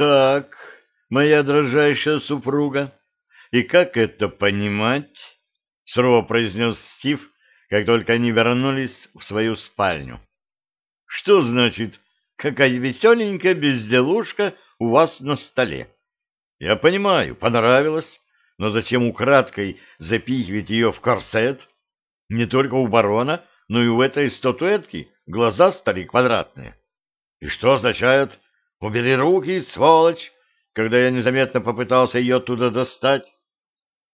Так, моя дрожайшая супруга, и как это понимать? Сурово произнес Стив, как только они вернулись в свою спальню. Что значит, какая веселенькая безделушка у вас на столе? Я понимаю, понравилось, но зачем украдкой запихивать ее в корсет? Не только у барона, но и у этой статуэтки глаза стали квадратные. И что означает «убери руки, сволочь», когда я незаметно попытался ее оттуда достать?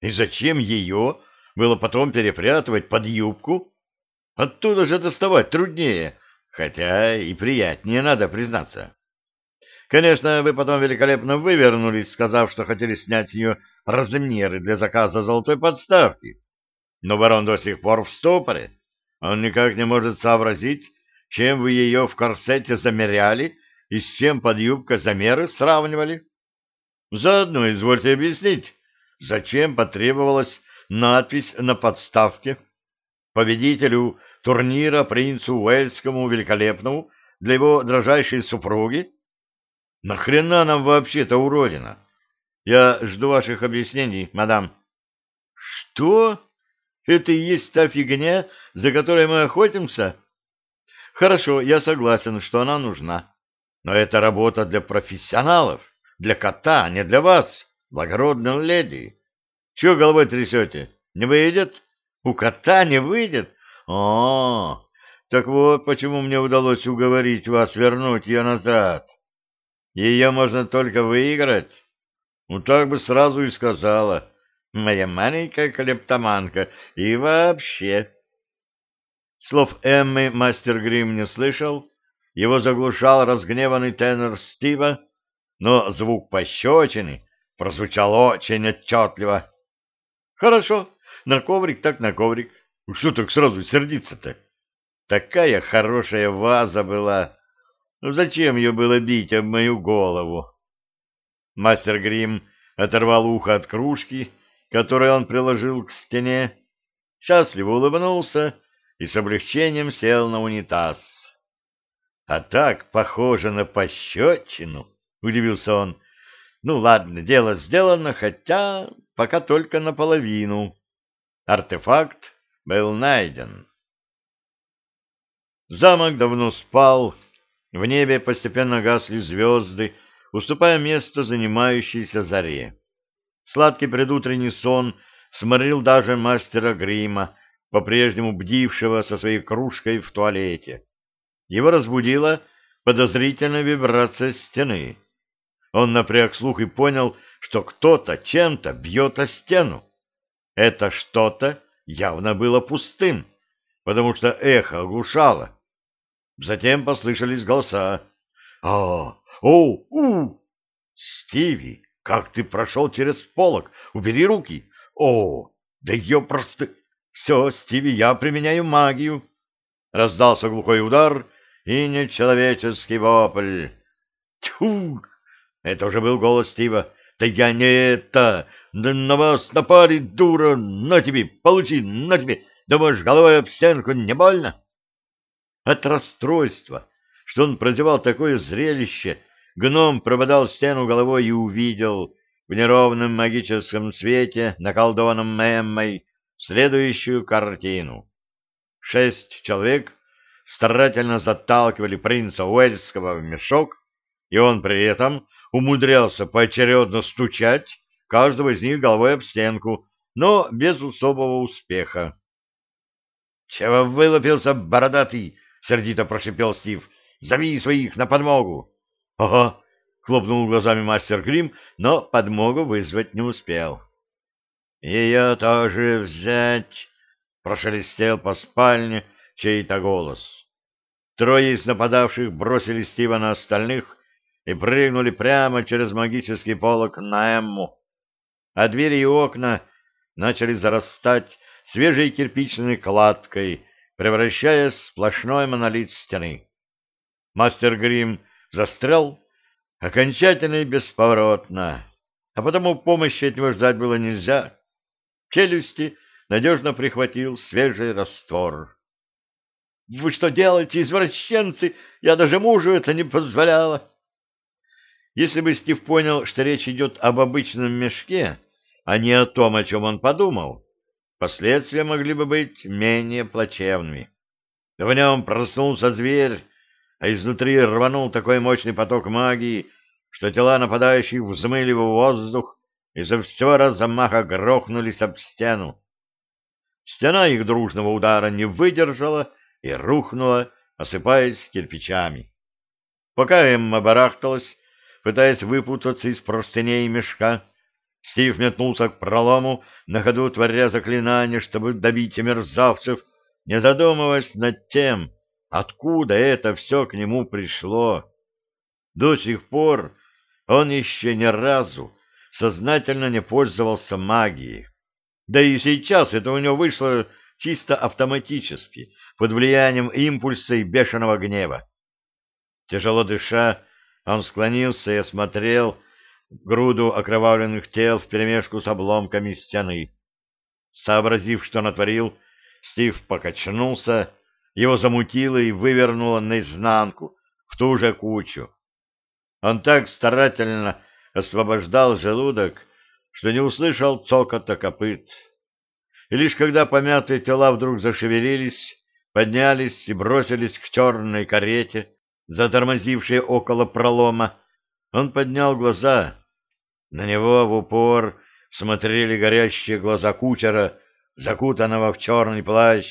И зачем ее было потом перепрятывать под юбку? Оттуда же доставать труднее, хотя и приятнее, надо признаться. Конечно, вы потом великолепно вывернулись, сказав, что хотели снять с нее размеры для заказа золотой подставки. Но барон до сих пор в стопоре. Он никак не может сообразить, чем вы ее в корсете замеряли и с чем под юбкой замеры сравнивали. Заодно извольте объяснить, зачем потребовалась надпись на подставке победителю турнира принцу Уэльскому великолепному для его дрожайшей супруги? Нахрена нам вообще-то уродина? Я жду ваших объяснений, мадам. Что? Это и есть та фигня, за которой мы охотимся? Хорошо, я согласен, что она нужна. Но это работа для профессионалов, для кота, а не для вас, благородная леди. Чего головой трясете? Не выйдет? У кота не выйдет? О, так вот почему мне удалось уговорить вас вернуть ее назад. Ее можно только выиграть. Ну, так бы сразу и сказала моя маленькая клептоманка, и вообще... Слов Эммы мастер Грим не слышал, его заглушал разгневанный тенор Стива, но звук пощечины прозвучал очень отчетливо. «Хорошо, на коврик так на коврик. Что так сразу сердиться-то? Такая хорошая ваза была. Ну зачем ее было бить об мою голову?» Мастер Грим оторвал ухо от кружки который он приложил к стене, счастливо улыбнулся и с облегчением сел на унитаз. — А так похоже на пощечину, — удивился он. — Ну, ладно, дело сделано, хотя пока только наполовину. Артефакт был найден. Замок давно спал, в небе постепенно гасли звезды, уступая место занимающейся заре. Сладкий предутренний сон сморил даже мастера грима, по-прежнему бдившего со своей кружкой в туалете. Его разбудила подозрительная вибрация стены. Он напряг слух и понял, что кто-то чем-то бьет о стену. Это что-то явно было пустым, потому что эхо оглушало. Затем послышались голоса. «А, о, у! Стиви, как ты прошел через полок? Убери руки. О, да ее просто... Все, Стиви, я применяю магию. Раздался глухой удар и нечеловеческий вопль. Тьфу! Это уже был голос Стива. Да я не это! Да на вас напали, дура! На тебе, получи, на тебе! Думаешь, головой об стенку не больно? От расстройства, что он прозевал такое зрелище, Гном прободал стену головой и увидел в неровном магическом свете, наколдованном Эммой, следующую картину. Шесть человек старательно заталкивали принца Уэльского в мешок, и он при этом умудрялся поочередно стучать каждого из них головой об стенку, но без особого успеха. — Чего вылупился, бородатый? — сердито прошипел Стив. — Зови своих на подмогу! — Ага, — хлопнул глазами мастер Грим, но подмогу вызвать не успел. — Ее тоже взять! — прошелестел по спальне чей-то голос. Трое из нападавших бросили Стива на остальных и прыгнули прямо через магический полок на Эмму. А двери и окна начали зарастать свежей кирпичной кладкой, превращаясь в сплошной монолит стены. Мастер Грим застрял окончательно и бесповоротно, а потому помощи от него ждать было нельзя. Челюсти надежно прихватил свежий раствор. — Вы что делаете, извращенцы? Я даже мужу это не позволяла. Если бы Стив понял, что речь идет об обычном мешке, а не о том, о чем он подумал, последствия могли бы быть менее плачевными. В нем проснулся зверь, а изнутри рванул такой мощный поток магии, что тела нападающих взмыли в воздух и за всего размаха грохнулись об стену. Стена их дружного удара не выдержала и рухнула, осыпаясь кирпичами. Пока Эмма барахталась, пытаясь выпутаться из простыней мешка, Стив метнулся к пролому, на ходу творя заклинание, чтобы добить мерзавцев, не задумываясь над тем, откуда это все к нему пришло. До сих пор он еще ни разу сознательно не пользовался магией. Да и сейчас это у него вышло чисто автоматически, под влиянием импульса и бешеного гнева. Тяжело дыша, он склонился и осмотрел груду окровавленных тел вперемешку с обломками стены. Сообразив, что натворил, Стив покачнулся, его замутило и вывернуло наизнанку, в ту же кучу. Он так старательно освобождал желудок, что не услышал цокота копыт. И лишь когда помятые тела вдруг зашевелились, поднялись и бросились к черной карете, затормозившей около пролома, он поднял глаза. На него в упор смотрели горящие глаза кучера, закутанного в черный плащ.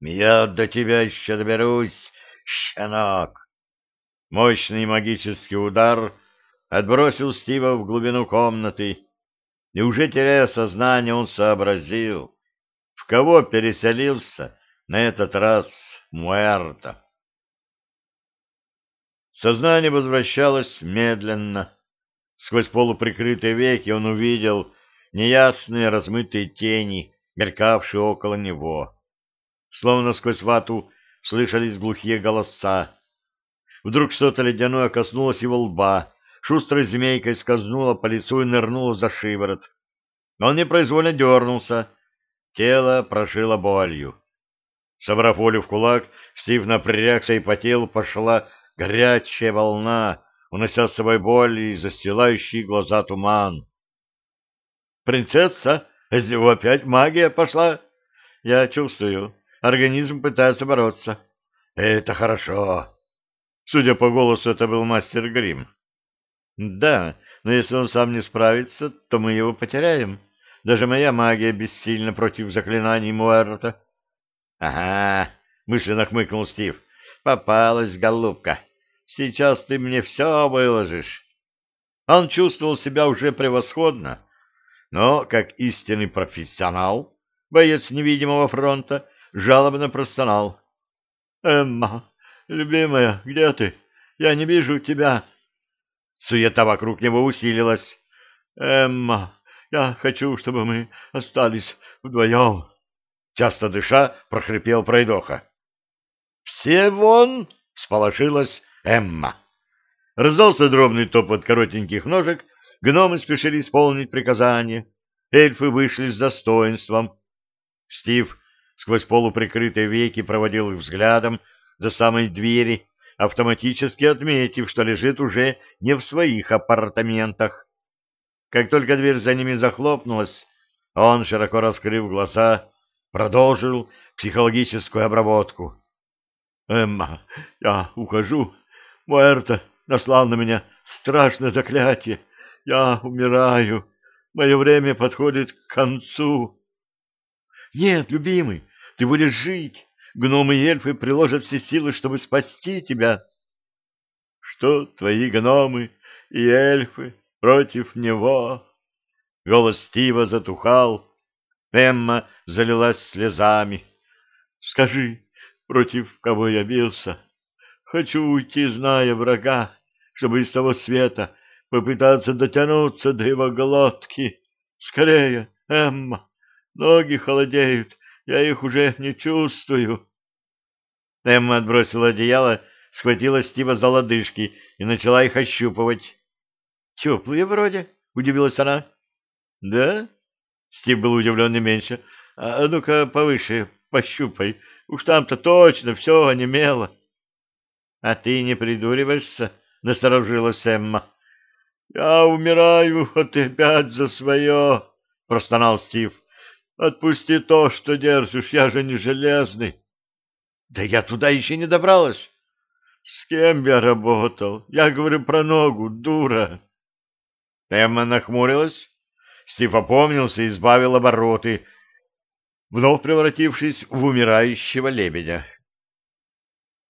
«Я до тебя еще доберусь, щенок!» Мощный магический удар отбросил Стива в глубину комнаты, и уже теряя сознание, он сообразил, в кого переселился на этот раз Муэрто. Сознание возвращалось медленно. Сквозь полуприкрытые веки он увидел неясные размытые тени, мелькавшие около него. Словно сквозь вату слышались глухие голоса. Вдруг что-то ледяное коснулось его лба, шустрой змейкой скользнула по лицу и нырнула за шиворот. Он непроизвольно дернулся. Тело прошило болью. Собрав волю в кулак, Стив напрягся и по телу пошла горячая волна, унося с собой боль и застилающий глаза туман. «Принцесса, из него опять магия пошла. Я чувствую, организм пытается бороться. Это хорошо». Судя по голосу, это был мастер Грим. Да, но если он сам не справится, то мы его потеряем. Даже моя магия бессильна против заклинаний Муэрта. — Ага, — мысленно хмыкнул Стив. — Попалась, голубка. Сейчас ты мне все выложишь. Он чувствовал себя уже превосходно, но, как истинный профессионал, боец невидимого фронта, жалобно простонал. — Эмма, любимая, где ты? Я не вижу тебя. Суета вокруг него усилилась. «Эмма, я хочу, чтобы мы остались вдвоем!» Часто дыша, прохрипел пройдоха. «Все вон!» — всполошилась Эмма. Раздался дробный топот коротеньких ножек, гномы спешили исполнить приказание. Эльфы вышли с достоинством. Стив сквозь полуприкрытые веки проводил их взглядом до самой двери, автоматически отметив, что лежит уже не в своих апартаментах. Как только дверь за ними захлопнулась, он, широко раскрыв глаза, продолжил психологическую обработку. «Эмма, я ухожу. Муэрта наслал на меня страшное заклятие. Я умираю. Мое время подходит к концу». «Нет, любимый, ты будешь жить. Гномы и эльфы приложат все силы, чтобы спасти тебя. Что твои гномы и эльфы против него? Голос Стива затухал. Эмма залилась слезами. Скажи, против кого я бился? Хочу уйти, зная врага, чтобы из того света попытаться дотянуться до его глотки. Скорее, Эмма, ноги холодеют, я их уже не чувствую. Эмма отбросила одеяло, схватила Стива за лодыжки и начала их ощупывать. «Теплые вроде», — удивилась она. «Да?» — Стив был удивлен не меньше. «А ну-ка повыше, пощупай. Уж там-то точно все онемело». «А ты не придуриваешься?» — насторожилась Эмма. Я умираю, а ты опять за свое, — простонал Стив. Отпусти то, что держишь, я же не железный. Да я туда еще не добралась. С кем я работал? Я говорю про ногу, дура. Эмма нахмурилась. Стив опомнился и избавил обороты, вновь превратившись в умирающего лебедя.